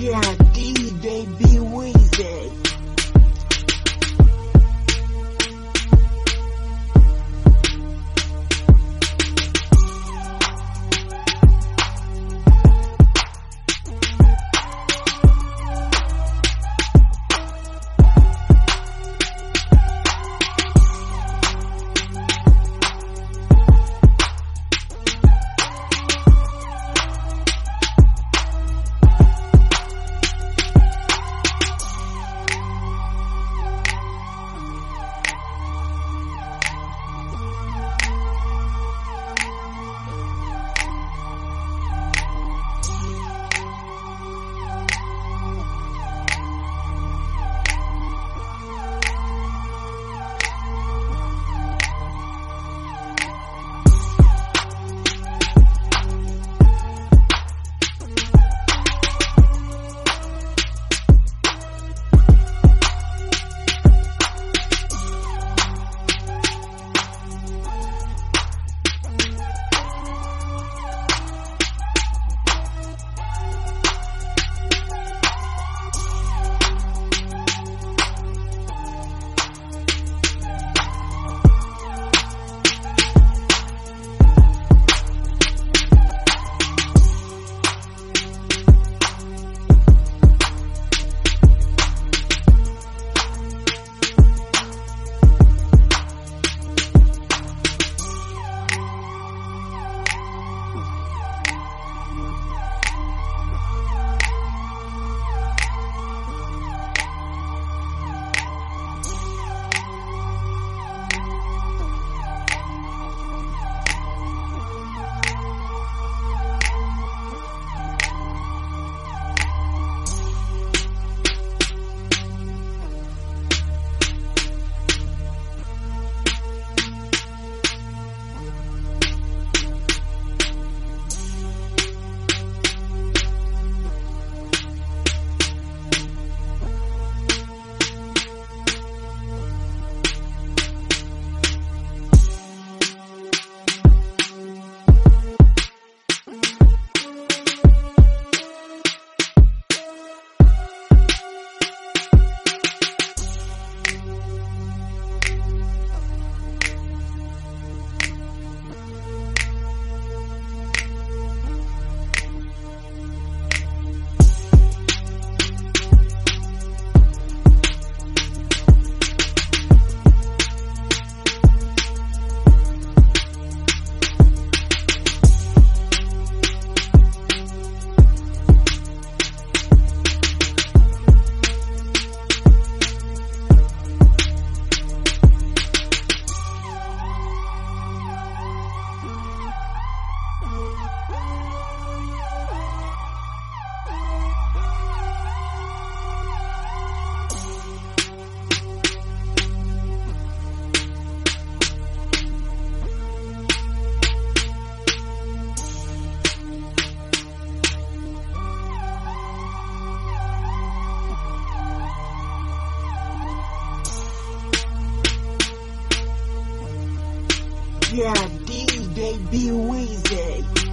Yeah, D baby Weezy. Yeah, D baby Weezy.